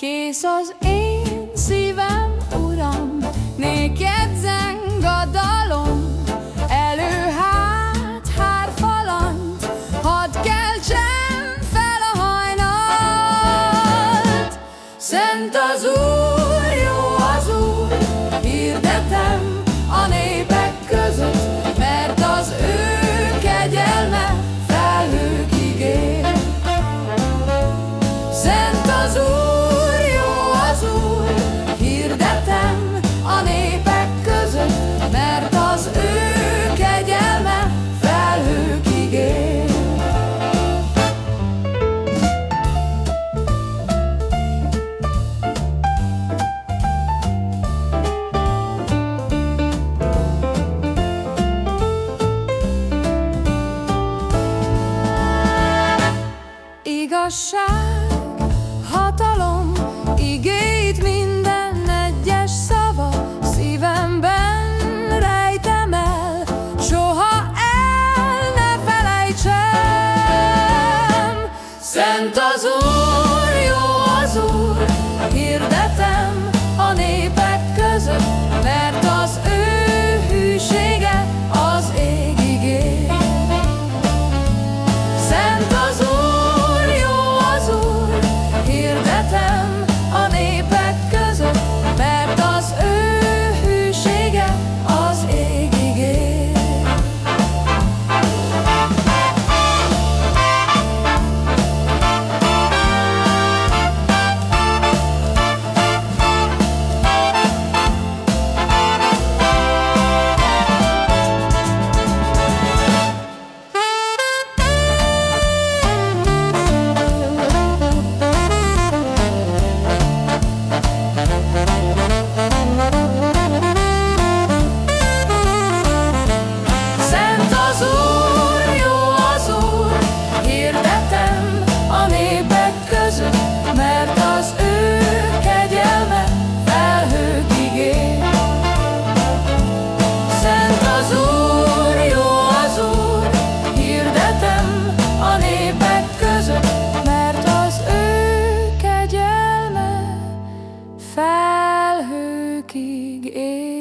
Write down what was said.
Ész az én szívem, Uram, néked zeng a dalom, elő-hát, hárfalant, hadd keltsem fel a hajnalt. Szent az Úr, igazság, hatalom, igéit minden egyes szava szívemben rejtem el, soha el ne felejtsem. Szent az Úr! It.